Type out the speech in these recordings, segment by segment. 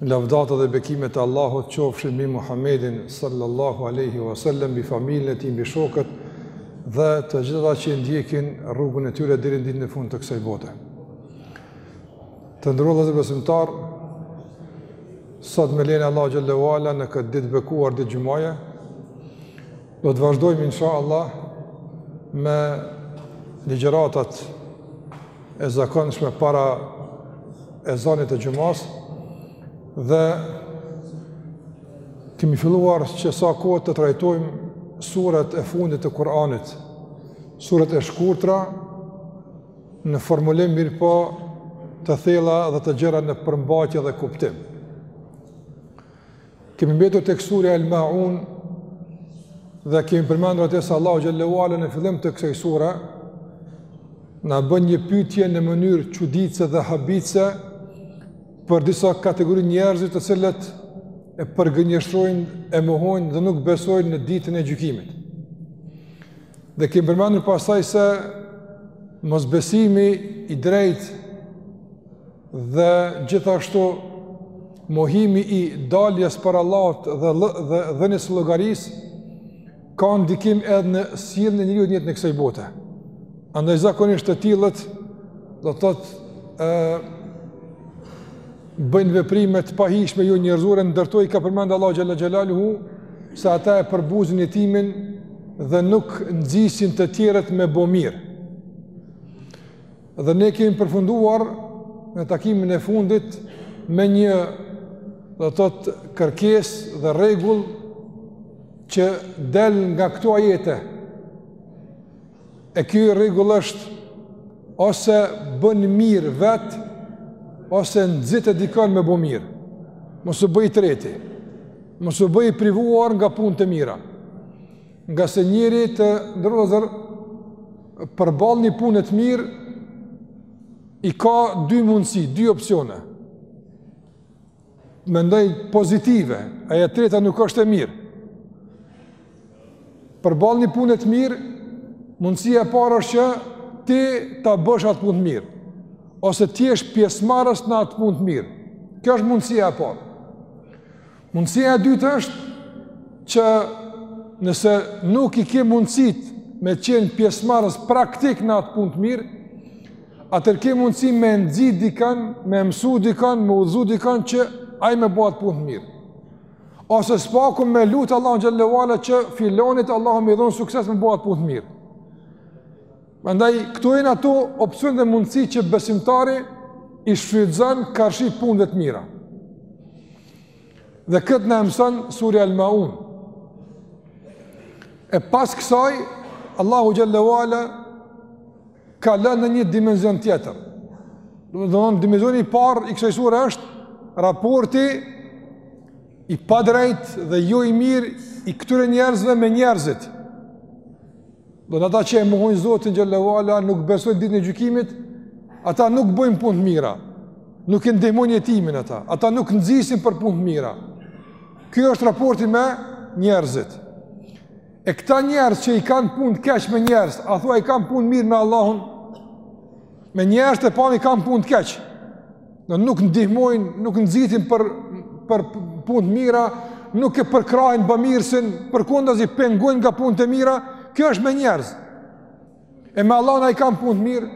Lavdata dhe bekimet e Allahut qofshin mbi Muhammedin sallallahu alaihi wasallam, mbi familjen e tij, mbi shokët dhe të gjithë ata që ndjekin rrugën e tyre deri në ditën e fundit të kësaj bote. Të nderuar besimtarë sot me lejen e Allahut xhel-le ue ala në këtë ditë të bekuar ditë xhumaje. Do të vazhdojmë inshallah me ligjëratat e zakonshme para ezanit të xhumas dhe kemi filluar që sa kohë të trajtojmë suret e fundit të Kur'anit, suret e shkurtra në formulim mirëpo të thella dhe të gjera në përmbajtje dhe kuptim. Kemi mbetur tek surja Al-Maun dhe kemi përmendur atë se Allahu xhel-le ue ala në fillim të kësaj sure na bën një pyetje në mënyrë çuditëse dhe habitëse për disa kategori njerëzish të cilët e përgënjeshtrojnë, e mohojnë dhe nuk besojnë në ditën e gjykimit. Dhe kemi përmendur pastaj se mosbesimi i drejtë Dhe gjithashtu mohimi i daljes para Allahut dhe dhe dhënies së llogarisë ka ndikim edhe në sjelljen e njeriut në jetën e kësaj bote. Andaj zakonisht të tillët do të thotë ë bëjnë veprime të pahijshme jo njerëzore ndër to i ka përmend Allahu xhel-le xhelaluhu se ata e përbuzin jetimin dhe nuk nxisin të tjerët me bo mirë. Dhe ne kemi përfunduar në takimin e fundit me një do të thotë kërkesë dhe rregull që del nga këto ajete. E kjo rregull është ose bën mirë vetë, ose nxite dikën me bo mirë. Mos u bëj i treti, mos u bëj i privuar nga punët e mira. Ngase njeriu të nderuar përballë një pune të mirë, i ka dy mundësi, dy opsione. Mendoj pozitive, a e treta nuk është e mirë. Përballë një pune të mirë, mundësia e parë është që ti ta bësh atë punë të mirë, ose të jesh pjesëmarrës në atë punë të mirë. Kjo është mundësia e parë. Mundësia e dytë është që nëse nuk i ke mundësitë me qenë pjesëmarrës praktik në atë punë të mirë, atëherë ke mundësi me nxit dikan, me mësu dikan, me udhëzu dikan që ai me bo atë punë të mirë. Ose s'paku me lut Allahun xhel-le ue ala që filonit Allahu me i dhonë sukses me bo atë punë të mirë. Prandaj, këto janë ato opcione dhe mundësi që besimtari i shfrytëzon karshi punëve të mira. Dhe këtë na e mëson sureja al-maun. E pas kësaj, Allahu xhalla ua ala kalon në një dimenzion tjetër. Domethënë dimenzioni i parë i kësaj sure është raporti i padrejtë dhe jo i mirë i këtyre njerëzve me njerëzit. Domethënë ata që e mohojnë Zotin xhalla ua ala nuk besojnë ditën e gjykimit, ata nuk bëjnë punë të mira. Nuk e ndihmojnë jetimin ata. Ata nuk nxisin për punë të mira. Ky është raporti me njerëzit. E këta njerëz që i kanë punët keq me njerëz, a thua i kanë punët mirë me Allahun? Me njerëz e pamë i kanë punët keq. Domethënë nuk ndihmojnë, nuk nxitin për për punë të mira, nuk e përkrahin bamirësinë, përkundazi pengojnë nga punët e mira, kjo është me njerëz. E me Allahun a i kanë punët mirë?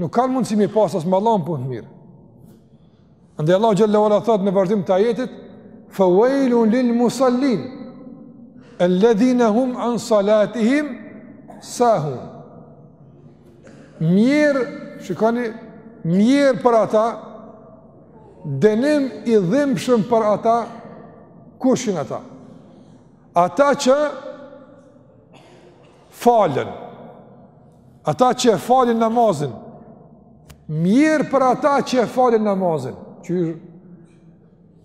Nuk kanë mundësi me i pas as me Allahun punët mirë. Andaj Allahu xhalla ua ala thotë në vazhdim të ajetit, "Fa wailun lil musallin alladhina hum an salatihim sahun." Mjerë, shikoni, mjerë për ata, dënim i dhimbshëm për ata, kush janë ata? Ata që falen, ata që e falin namazin, mjerë për ata që e falin namazin, që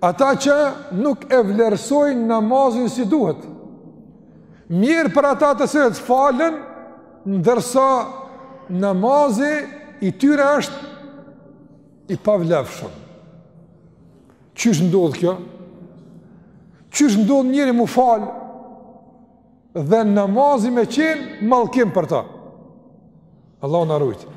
Ata që nuk e vlerësojnë namazin si duhet. Mjerë për ata të cilët falen, ndërsa namazi i tyre është i pavlefshëm. Qysh ndodh kjo? Qysh ndodh njeri m'u falë dhe namazi me qenë mallkim për ta? Allahu na rujtë.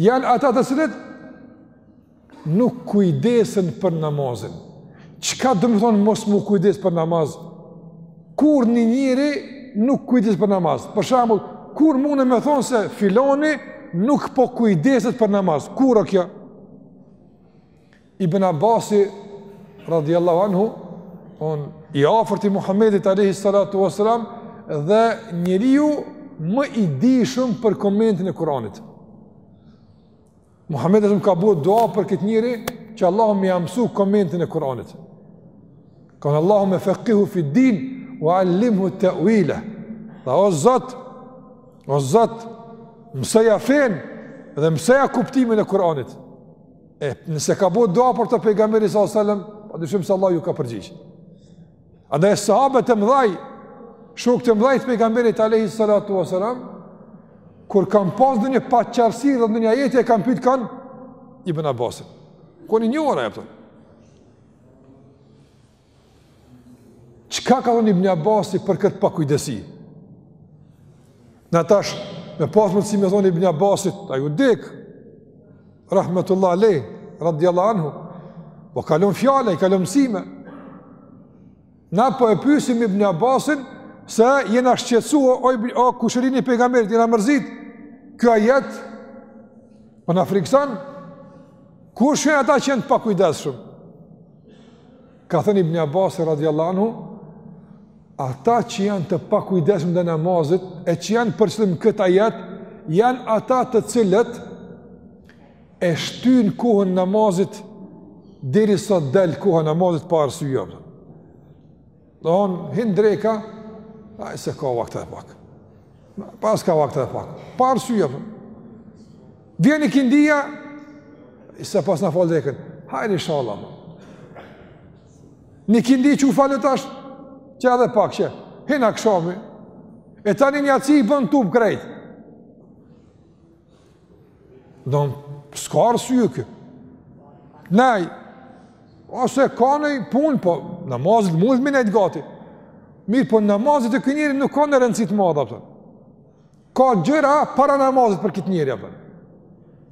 Janë ata të cilët nuk kujdesen për namazin. Çka domethonë mos m'u kujdes për namaz? Kur një njeri nuk kujdeset për namaz? Për shembull, kur mundem me thonë se filoni nuk po kujdeset për namaz? Kur o kjo? Ibn Abasi radhiyallahu anhu o një i afërt i Muhamedit alayhi salatu wasalam dhe njeriu më i dijshëm për komentin e Kuranit. Muhamedi ka bo dua për këtë njeri që Allahu me ia mësu komentin e Kuranit. Ka thonë Allahuma faqihhu fi din wa allimhu ta'wila. Tha o Zot, o Zot, mësoja fenë dhe mësoja kuptimin e Kuranit. E nëse ka bo dua për të pejgamberi sallallahu alajhi wasallam, pa dyshim se Allah iu ka përgjigj. Andaj sahabët e mëdhaj, shokët e mëdhaj të pejgamberit alajhi salatu wasallam, kur kanë pas ndonjë paçartsi në ndonjë ajet, e kanë pyet kan? Ibn Abbasin. Ku një ora e Çka ka thonë Ibn Abasi për këtë pakujdesi? Na tash, me pas mundësi me i thonë Ibn Abasit, ai u dek, rahmetullahi alejh, radiallah anhu, po ka lon fjalë e ka lon mësime. Na po e pysim Ibn Abasin, se jena shqetsu o, o, o kushërini i pejgamberit, jena mërzit, ky ajet po na frikëson, kush janë ata që janë pakujdesshëm? Ka thënë Ibn Abbas radhiyallahu anhu, ata që janë të pakujdesshëm ndaj namazit e që janë për qëllim n'këtë ajet, janë ata të cilët e shtyn kohën e namazit derisa del koha e namazit pa arsye. Domethon hin dreka, ai se ka vakt edhe pak. Pas ka vakt edhe pak. Pa arsye. Po. Vjen ikindia, ai s'e pasna fal drekën. Hajr inshallah. Po. N'ikindi çu fale tash, edhe pak, hin akshami, e tani n'jaci i bon tub krejt. Domethon s'ka arsye ky. Nej, ose ka noj punë, po namazit mundet m'i nejt gati. Mirëpo namazi te ky njeri nuk ka noj rëndësi t'madhe, kupton. Ka gjëra para namazit për këtë njeri, kupton.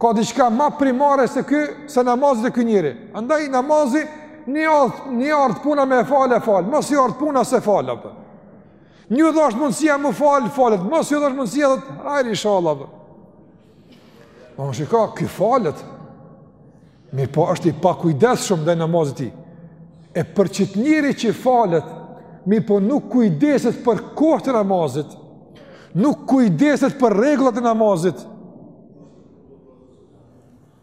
Ka diçka ma primare se ky, se namazi te ky njeri. Andaj namazin n'i ardht, n'i ardht puna me e fal, e fal. Mos i ardht puna s'e fal, kupton. N'iu dhasht mundësia m'u fal, falet, mos iu dhasht mundësia thot hajr inshallah. Veç shiko, ky falet, mirëpo është i pakujdesshëm ndaj namazit tij. E për qit njeri që falet, mirëpo nuk kujdeset për kohët e namazit, nuk kujdeset për rregullat e namazit,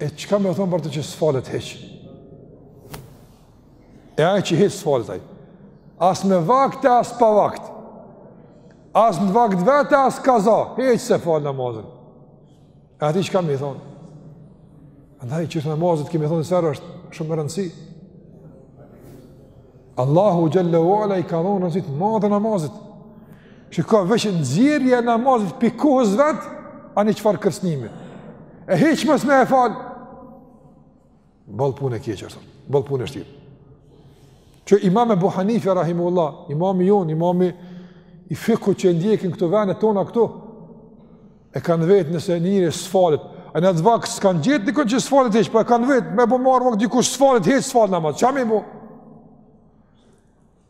E çka me thonë për të që s'falet hiç? E ai që hiç s'falet ai. As me vakt, as pa vakt. As në vakt t'vet, as kaza. Hiç s'e fal namazin. E atij çka me i thonë? Andaj çështja e namazit, kemi thonë disa herë, është shumë me rëndësi. Allahu xhel-le ve ala i ka dhonë rëndësi t'madhe namazit. Se ka veç nxjerrja e namazit prej kohës vet, a një çfar kërcnimi. E hiç mos me e fal. Boll punë e keqe, sërë. Boll punë e vshtirë. Që imam Ebu Hanifja, rahimehullah, imami jonë, imami i fikhut që e ndjekim n'këto vene tona këtu, E kanë vetë nëse një njeri s'falet, a n'atë vakt s'kanë gjetë dikën që s'falet hiç, po e kanë vetë, me bo marrë vesh dikush s'falet, hiç s'falet në amatë, ça me bo?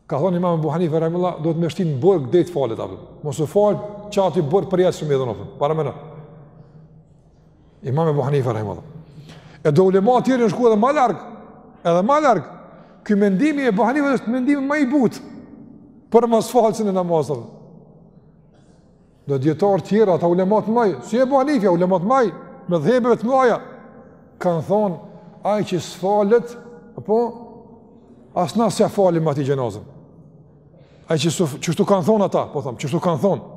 Ka thonë imam Ebu Hanife rahimehullah, duhet me shti n'burg dej t'falet, apo. mos u falë, qaty burg përjetë shumë i dhënë, para me në. Imam Ebu Hanife rahimehullah. E do ulema të tjerë kanë shku edhe ma larg, edhe ma larg, ky mendimi i Ebu Hanifes është mendimi ma i butë, për mosfalësin e namazit. Do dijetarë tjerë, ata ulemat mdhaj, si Ebu Hanifja, ulemat mdhaj, medhhebeve të mdhaja, kanë thonë, ai që s'falet, apo, as na s'ja falim atij xhenazen. Ai që s'u, qështu kanë thonë ata, po tham, qështu kanë thonë.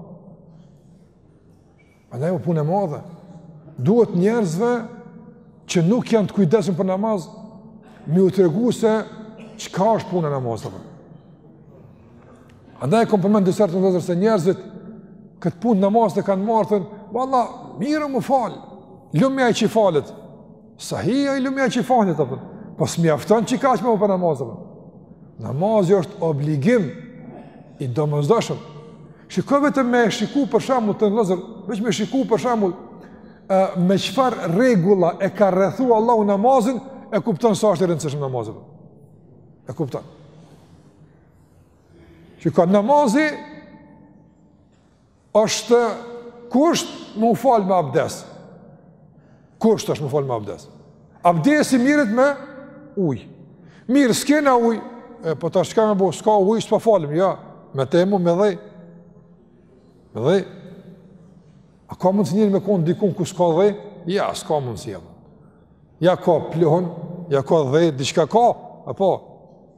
Andaj o punë e madhe, duhet njerëzve që nuk janë të kujdesshëm për namaz, me ju tregu se çka është puna e namazit Andaj e kom përmend disa herë t'nderum se njerëzit këtë punë namazit e kanë marrë thonë, "Valla, mirë m'u falë. Lumi ai që falet." Sahi ai lumi ai që falet apo? Po s'mjafton që kaq më për namazin apo? Namazi është obligim i domosdoshëm. Shikoj vetëm me shiku për shembull t'nderum, veç me shiku për shembull me çfarë rregulla e ka rrethu Allahu namazin, e kupton sa është i rëndësishëm namazi. E kupton. Çka namazi është kusht me u falë me abdes. Kusht është me u falë me abdes. Abdesi mirret me uj. Mirë, s'kena uj, e, po tash çka me bo, s'ka uj, s'pa falëm, ja, me tejemum, me dhej. Me dhej. A ka mundës njeri me konë dikun ku s'ka dhej? Ja, s'ka mundësi, ja. Ja ka pluhun, ja ka dhej, diçka ka, a po,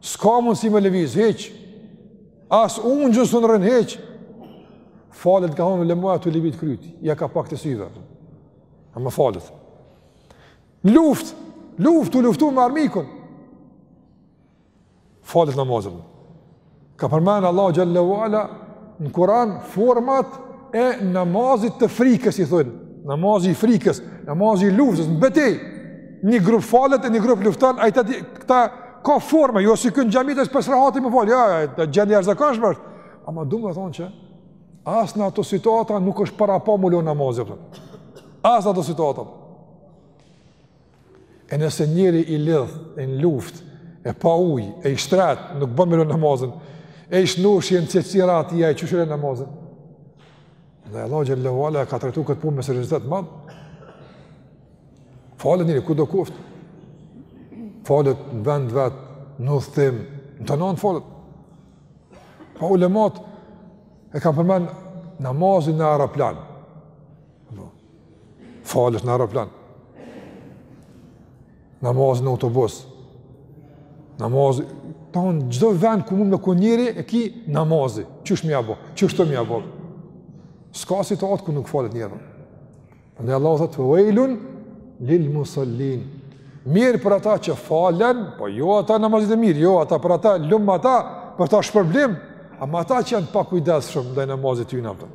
S'ka mundsi me lëviz, hiç. As ungjun s'un rrin, hiç. Falet ka thonë, ulemaja t'lëviz kryt. Ja kapakët e syve. Ama falet. N'luftë, luftë, tu luftu me armikun. Falet namazën. Ka përmend Allahu xhele ve ala në Kuran format e namazit të frikës, i thonë. Namazi i frikës, namazi i luftës, në betejë. Një grup falet e një grup lufton, ai tati këta ka forma, jo si ktu n'xhami tash për s'rahati m'u falë. Ja, ja, ta gjendja jashtëzakonshme. Ama do të thonë që as në ato situata nuk është parapa m'u lonë namazi apo. As në ato situata. E nëse njeri i lidht e në luftë e pa ujë, e i shtrit, nuk bën me lanë namazin. E i shnoshi në rahati qysh e len namazin. Dhe Allah xhele ve ala e ka trajtu këtë punë me seriozitet të madh. Falet njeri, kudo koftë. Falet në vend të vet, në udhtim, në të nënë falet. Pa ulemat e kan përmend namazin në aeroplan. Falet në aeroplan. Namazi në autobus, namazi, tan çdo vend ku mund me kon njeri, e ki namazin, qysh me ia bo, qysh me ia bo. S'ka situatë ku nuk falet njeri. Andaj Allahu thotë, vejlun lil musallin. Mjerë për ata që falen, po jo ata namazit e mirë, jo ata për ata, lum ata, për ta shpërblim, ama ata që janë pakujdesshëm ndaj namazit të tyne, a kupton.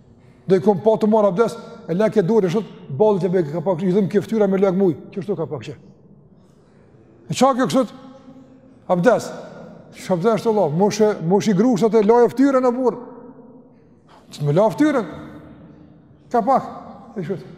Do i kom pa tu marr abdes, e lag dorën shtu, ballin e bon ka pak, i them ke fytyra me lag muj, kështu ka pak. E çka kjo kështu? Abdes. Ç'abdes është Allah, mushi, mushi grushtat e laje fëtyrën, burrë. Qysh me la fëtyrën? Ka pak, e kështu.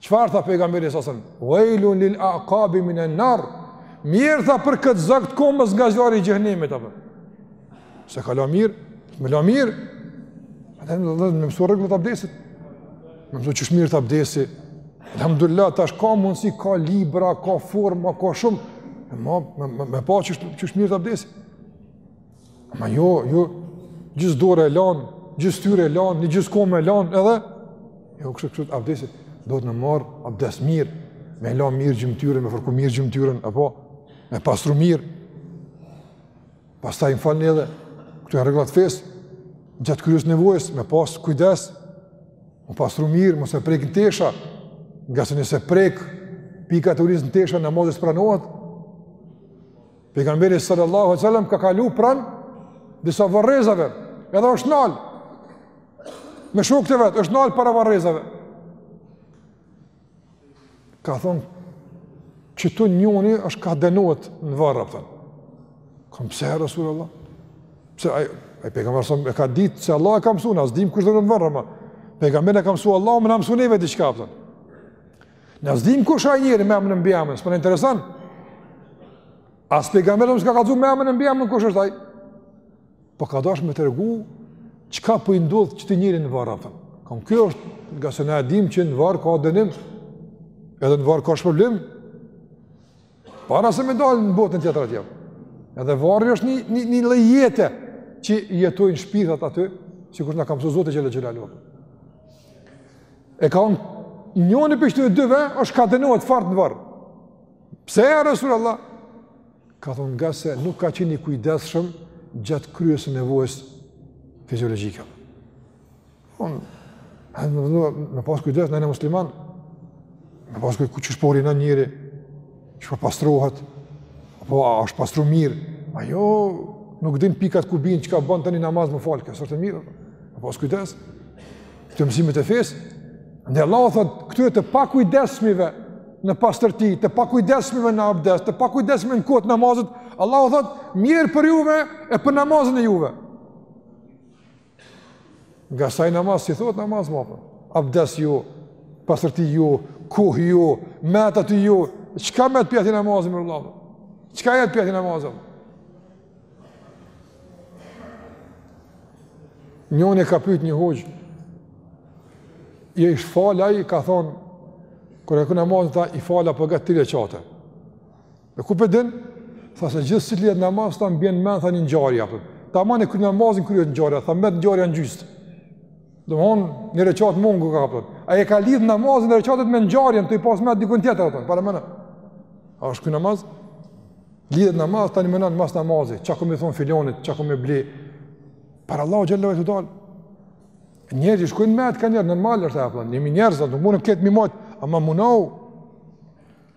Çfarë tha pejgamberi sa selam? Wailun lil aqabi min an-nar. Mjerë tha për këtë zog të komës nga zjarri i xhehnemit, a kupton. S'e ka la mirë, me la mirë. Atëherë duhet me mësu rregullat e abdesit. Me mësu qysh mirret abdesi. Alhamdulillah tash ka mundsi, ka libra, ka forma, ka shumë. Me me me pa qysh qysh mirret abdesi. Ama jo, jo, gjysë dore e lan, gjysë ftyre e lan, një gjysë kome e lan, edhe, jo, kështu kështu abdesi, duhet me marrë abdes mirë, me i la mirë gjymtyrët, me fërku mirë gjymtyrët, a kupton, me pastru mirë, pastaj me u fal njeri edhe këto janë rregullat e fesë, gjatë kryerjes nevojës, me pasë kujdes, me pastru mirë, mos e prek në tesha, ngase nëse prek pika të urinës në tesha, namazi s'pranohet, Pejgamberi sallallahu alaihi wasallam ka kalu pran disa varrezave, edhe është nal. Me shokët e vet, është nal para varrezave. Ka thon qëtu njoni është ka dënohet në varr, a kupton. Kom pse Rasulullah? Pse ai ai pejgamberi sa e ka ditë se Allahu e ka msu, na s'dim kush dënohet në varre ma. Pejgamberin e ka msu Allahu me na msu neve diçka, a kupton. Na s'dim kush ai njeri me emën e mbiemën, s'po na intereson. As pejgamberi s'ka kallzu me emën e mbiemën kush është ai. Po ka dasht me tregu çka po i ndodh qëti njeri në varr, a kupton. Kom kjo është ngase na e dim që në varr ka dënim. Edhe në varr ka shpërblim. Para se me dalë në botën tjetër atje. Edhe varri është një, një, një lloj jete që jetojnë shpirtat aty, sikur na ka mësu Zoti xhele xhelalu. E ka thonë njoni prej qetyne dyve, është ka dënohet fort në varr. Pse ja Resulallah? Ka thonë ngase nuk ka qenë i kujdeshëm gjatë kryerjes së nevojës fiziologikë. Dmth, o vëllezër, me pas kujdes, njeni musliman, me pas kujdes, qysh po urinon njeri, qysh po pastrohet, apo a është pastru mirë, a jo, nuk din pikat ku bien, çka bon te një namaz me falë, se është e mirë, me pas kujdes, te mësimet e fesë, se Allahu thotë, këtyre të pakujdesshmive në pastërti, të pakujdesshmive në abdes, të pakujdesshmive në kohët e namazit, Allahu thotë, mjerë për juve e për namazën e juve, Ngase namaz, si thot namaz, more. Abdes jo, pastërti jo, kohë jo, me tadil jo, çka me të pjeti namazin, more vëlla, çka jetë pjeti namazin? Njoni ka pyt një hoxhë, jo ish falë, ka thonë, kër e ku namazin, tha i fala për po gëtë tri reqate. E ku po e din? Tha se gjithë, si lidhë namaz, tha më bjen n'men, tha një ngjarje. Për. Taman e kry namazin kry një ngjarja, tha mbet ngjarja në gjysë. Domethonë një reqat mangu ka pas. A e ka lidhë namazin dhe reqatët me ngjarjen, t'i pas me atë dikun tjetër, për. Paramendo. A është ky namaz? Lidhet namaz, tan mendja në mas namazi. Çka kem me i thonë filonit, çka kem me bli. Para Allahut xhele ke dalë. Njerë që shkujnë mendtë kanjëherë, normal është apo. Jemi njerëz, nuk mundë këtë me e majtë, ama munou,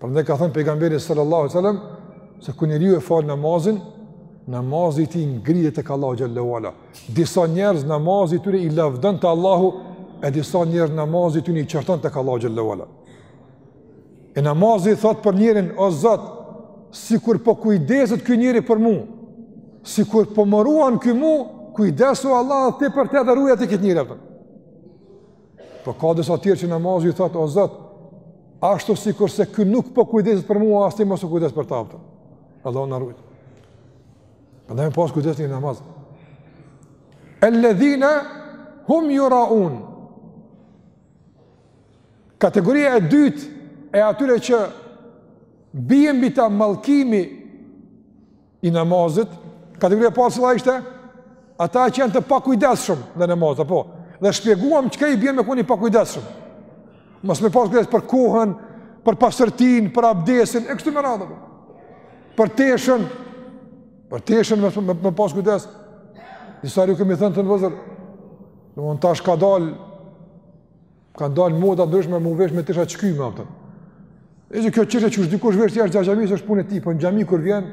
Prandaj ka thënë pejgamberi sallallahu alajhi wasallam se kur njeriu e fal namazin, namazi i tij ngrihet tek Allahu xhel-le ve ala. Disa njerëz namazi i tyre i lavdon te Allahu, e disa njerëz namazi i tyre i qorton tek Allahu xhel-le ve ala. E namazi thot për njërin o Zot, sikur po kujdeset ky njeri për mua, sikur po më ruan ky mua, kujdesu Allah ti për të dhe ruaje ti këtë njeri atë. Po ka disa tjerë që namazi i thotë o Zot, ashtu sikurse ky nuk po kujdeset për mua, as ti mos u kujdes për ta. Allahu na ruajt. Pra me pas kujdes në namaz. Alladhina hum yuraun. Kategoria e dytë e atyre që bie mbi ta mallkimi i namazit, kategoria e parë cila ishte ata që janë të pakujdesshëm në namaz, apo dhe shpjeguam çka i bjen me kon i pakujdesshëm. Mos me pas kujdes për kohën, për pastërtinë, për abdesin e kështu me radhë. Për teshën, për teshën me, me pas kujdes. Siç ju kemi thënë të nderuar vëllezër, domethënë tash ka dal Ka dalë moda ndryshme me u vesh me tesha t'çkyme, a kupton. E që kjo çështje që dikush vesh jashtë xhamisë është punë e tij, po në xhami kur vjen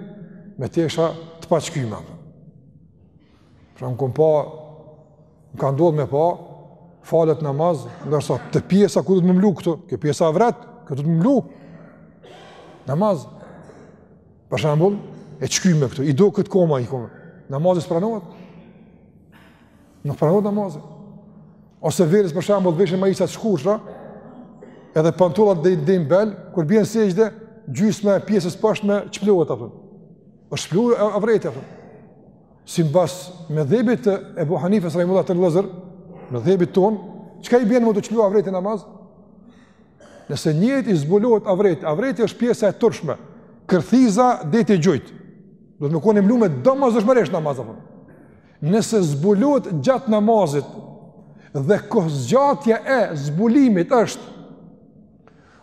me tesha të pa, çkyme, a kupton. Pra në kom pa, më ka ndodhë me pa, falet namaz, ndërsa te pjesa ku duhet me mlu këtu, kjo pjesa avret, kjo duhet me mlu n'namaz, për shembull, e çkyme këtu, i duket koma, i koma, namazi s'pranohet, Nuk pranohet namazi. Ose verës për shembull veshin majica të shkurtra, edhe pantollat deri n'bel, kur bien n'sexhde, gjysma e pjesës poshtme çplohet, a kupton. Është shpluar avreti, a kupton. Simbas medhhebit të Ebu Hanifes rahimehullahu teala, vllazër, medhhebit ton, çka i bjen me t'u çplu avreti n'namaz? Nëse njerit i zbulohet avreti, avreti është pjesa e turshme, kërthiza deri te gjujt. Duhet me kon e mlume domosdoshmërisht n'namaz, a kupton. Nëse zbulohet gjatë namazit dhe kohëzgjatja e zbulimit është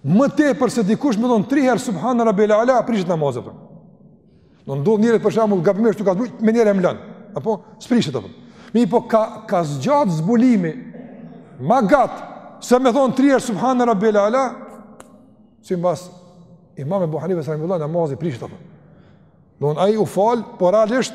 më tepër se dikush me thon 3 herë subhane rabbijel ala prishet namazi. Do ndodh njerit për shembull gabimisht u ka zbuluar, menjëherë e mlon. Apo s'prishet apo. Mirëpo ka ka zgjat zbulimi ma gat se me thon 3 herë subhane rabbijel ala, simbas Imam Ebu Hanifes rahimehullahu namazi prishet apo. Domethon ai u fal, por realisht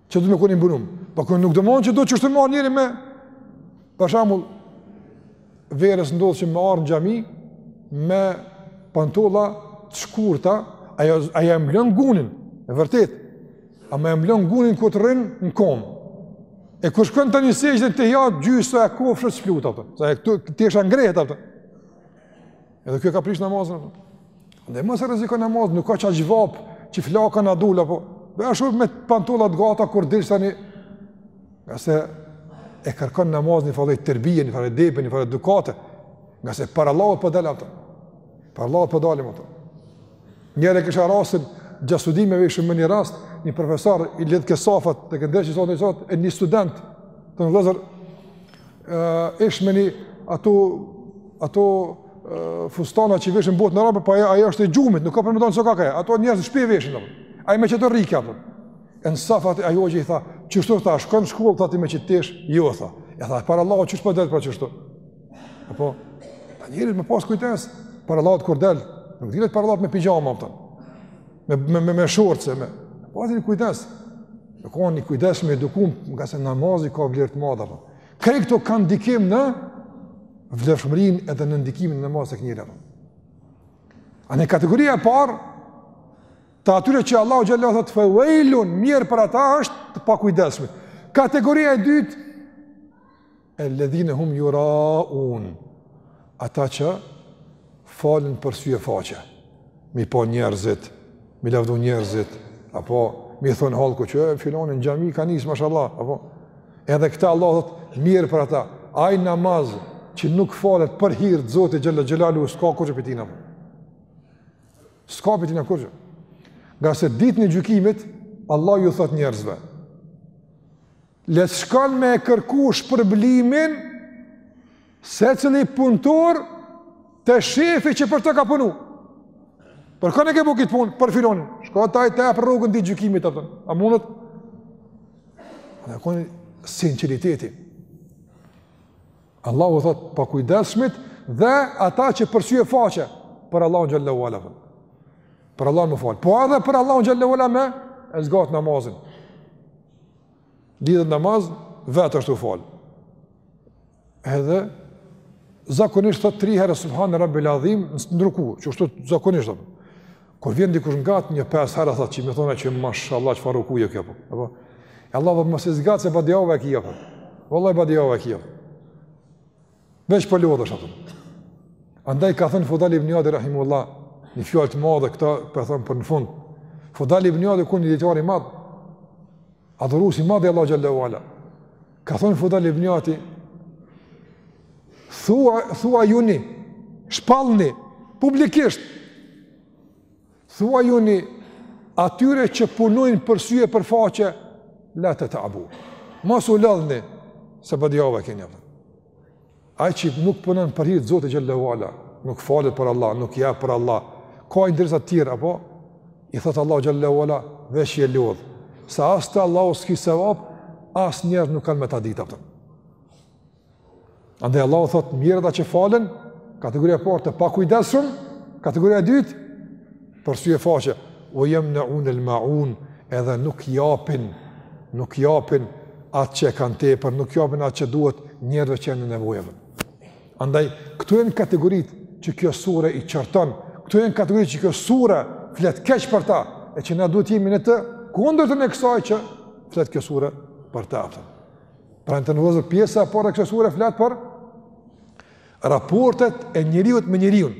Që duhet me kon e mblume. Po kur nuk do mund që do çështje marr njeri me për shembull verës ndodh që me ardh në xhami me pantolla të shkurta, ajo ajo e mblon gunin, e vërtet. Ama e mblon gunin kur të rrin në kom. E kur shkon tani n'sexhde, te ja gjysa e kofshës çplut, a kupton. Se këtu tesha ngrehet, a kupton. Edhe kjo ta prish namazin. Andaj mos e rrezikon namazin, nuk ka çaq vap që flaka na dul apo. Bëj ashtu me pantolla t'gata kur del tani. Ngase e kërkon namazi ni far terbije, ni far edebi, ni far edukate. Ngase para Allahut po dal, a kupton. Para Allahut po dalim, a kupton. Njëherë e kisha rastin gjatë studimeve ishim me një rast, një profesor i lidhke safat tek ndërçi sot sot e një student të vëllezër, ë, ish me një ato ato fustana që veshin botën arabe, po ajo ajo është e gjumit, nuk ka për më don çka ka. Ato njerëz n'shpi veshin apo. Ai më çdo rrik apo. E n'safat ajo që i tha, qishtu ta shkon në shkollë tha ti me qito tesha, jo tha. E tha para Allahut qysh po del pra qishtu. Apo, tani me pas kujdes, para Allahut kur del, nuk dilet para Allahut me pixhama, apo, me, me, me, me shorce, me, pas një kujdes, me kon i kujdesshëm, i edukum, ngase namazi ka vlerë të madhe, apo. Krejt këto kanë ndikim në vlefshmërinë edhe në ndikimin e namazit te njeri, apo. Ajo kategoria e parë, të atyre që Allahu xhele, thotë, fevejlun, mjerë për ata që janë të pakujdesshëm. Kategoria e dytë, El-ledhine hum juraun, ata që falen për sy e faqe, mi pa njerëzit, mi lavdu njerëzit, apo mi thonë hallku që filoni në xhami ka nisë, mashallah, apo edhe këta Allahu thotë mjerë për ata, ai namaz që nuk falet për hirë të Zotit xhel-le xhelaluhu, s'ka kurgjë për tina, s'ka për tina kurgjë, ngase Ditën e Gjykimit, Allah ju thotë njerëzve, Le të shkojnë me kërku shpërblimin secili punëtor te shefi që për to ka punu. Për kënë e ke bu këtë punë, për filonin. Shko t'ai ta jep rrogën Ditën e Gjykimit, apëton. a mundët? Në kënë sinceriteti. Allahu thotë, pakujdesshmit dhe ata që për sy e faqe, për Allahun xhel-le ue ala. Për Allahun m'u falë. Po edhe për Allahun xhel-le ue ala me e zgatë namazin. Lidhet namaz, vetë është u falë. Edhe, zakonisht thotë tri herë subhane rabbijel adhim në ruku, që është zakonisht apo. Kur vjen dikush ngat një pesë herë thotë që me thonë që mashallah çfarë rukuje kjo apo. Apo vallahi mos e zgjat se badihava e kjo. Wallahi badihava e kjo. Veç po lodhesh aty. Andaj ka thënë Fudali ibn Iyad rahimehullah, një fjalë të madhe këto po e thom për në fund. Fudali ibn Iyad kon një dijetar i madh, adhurues i madh i Allahut xhel-le ue ala. Ka thënë Fudali ibn Iyad thua, thuajuni shpallni publikisht Thuajuni atyre që punojnë për sy e për faqe, la tet'abu. Mos u lodhni, se badihava keni apo. Ai që nuk punon për hir të Zotit xhel-le ue ala, nuk falet për Allah, nuk jap për Allah, ka interesa tjera, apo? I thotë Allah xhel-le ue ala, veç je lodhë. Se as te Allahu s'ki sevap, as njerëzit nuk kanë me ta ditë, apëtëm. Andaj Allahu thotë mjerë ata që falen, kategoria e parë të pakujdesshëm, kategoria e dytë për sy e faqe, ue jemneunel maun, edhe nuk japin, nuk japin atë që e kanë tepër, nuk japin atë që duhet njerëzve që janë në nevojë. Andaj, këto janë kategoritë që kjo sure i qorton, këto janë kategoritë që kjo sure flet keq për ta, e që na duhet të jemi në të kundërtën e kësaj që flet kjo sure për ta. Për. Pra në të nëvëzër pjesa e parë e kësaj sure flet për raportet e njeriut me njeriun.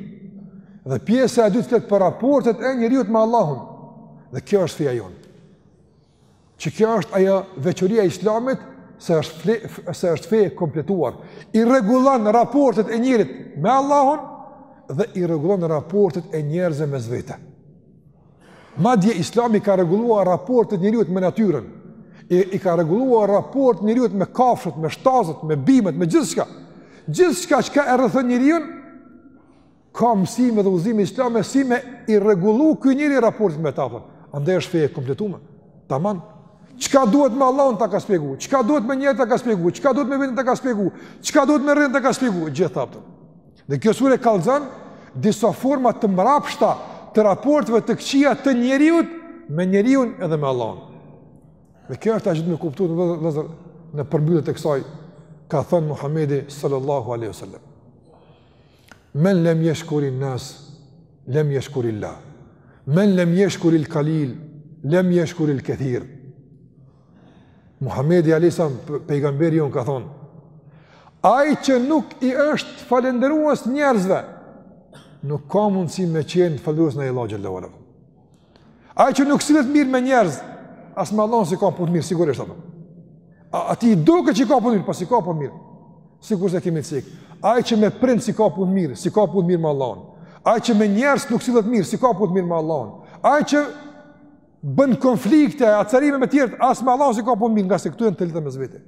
Dhe pjesa e dytë flet për raportet e njeriut me Allahun. Dhe kjo është feja jonë. Që kjo është ajo veçoria e islamit se është, fle, se është fe e kompletuar. I rregullon raportet e njerit me Allahun dhe i rregullon raportet e njerëzve mes vete. Madje Islami ka rregulluar raportet e njeriut me natyrën. I, i ka rregulluar raportet e njeriut me kafshët, me shtazët, me bimët, me gjithçka. Gjithçka çka e rrethon njeriun ka mësime dhe udhëzime islame si me i rregullu ky njeri raportet me ta. Andaj është fe e kompletume. Taman. Çka duhet me Allahun ta ka shpjegu? Çka duhet me njerëz ta ka shpjegu? Çka duhet me veten ta ka shpjegu? Çka duhet me rrën ta ka shpjegu? Gjithë ato. Dhe kjo sure kallzon disa forma të mrapshta të raporteve të këqija të njeriut me njeriun edhe me Allahun. Dhe kjo është ajo që me kuptu në vëzër në përmbyllje të kësaj ka thënë Muhamedi sallallahu alaihi wasallam. Men lem yashkurin nas lem yashkurillah. Men lem yashkuril qalil lem yashkuril kathir. Muhamedi alayhis salam pejgamberi jonë ka thënë ai që nuk i është falënderues njerëzve nuk ka mundësi me qenë falënderues ndaj Allahut xhallahu ala. Ai që nuk sillet mirë me njerëz, as me Allahun s'i ka punët mirë sigurisht apo. Atij i duket që i ka punët mirë, po s'i ka punët mirë. Sikurse kemi cek. Ai që me prind s'i ka punët mirë, s'i ka punët mirë me Allahun. Ai që me njerëz nuk sillet mirë, s'i ka punët mirë me Allahun. Ai që bën konflikte, acarime me tjertë, as me Allahun s'i ka punët mirë, ngase këto janë të lidhta mes vete.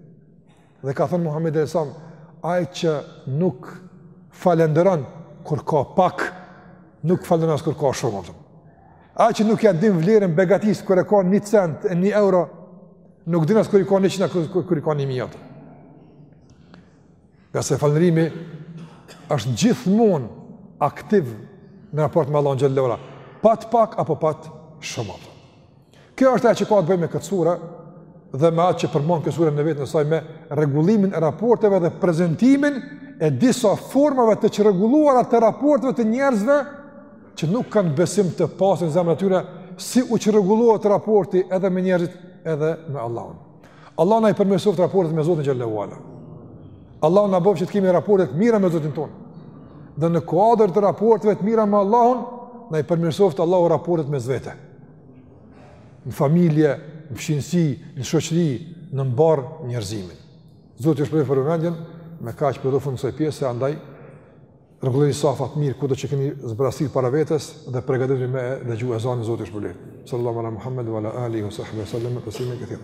Dhe ka thënë Muhamedi alayhis salam, ai që nuk falenderon kur ka pak, nuk falenderon as kur ka shumë. Atëm. Ai që nuk ia din vlerën begatisë kur e ka një cent e një euro, nuk din as kur i ka njëqind, a kur, kur i ka një mijë. Ngase falënderimi është gjithmonë aktiv në raport me Allahun xhallahu ala. Pat pak apo pat shumë. Kjo është ajo që ka të bëjë me këtë sure dhe me atë që përmban kjo sure në veten e saj me rregullimin e raporteve dhe prezantimin e disa formave të çrregulluara të raporteve të njerëzve që nuk kanë besim të pastër në zemrat e tyre si u çrregullohet raporti edhe me njerëzit edhe me Allahun. Allahu na i përmirësoftë raportet me Zotin xhallahu ala. Allahu na bëftë që të kemi raporte të mira me Zotin tonë. Dhe në kuadër të raporteve të mira me Allahun, na i përmirësoftë Allahu raportet mes vete. Në familje, në fqinjësi, në shoqëri, në mbarë njerëzimin. Zoti ju shpërbleftë për vëmendjen, me kaq po i jap fund kësaj pjese, andaj Rregulloni safat mirë kudo që keni zbrazëti para vetes dhe përgatituni me dëgju ezanin Zoti ju shpërbleftë. Sallallahu ala Muhammed wa ala alihi wa sahbihi sallam taslima katira.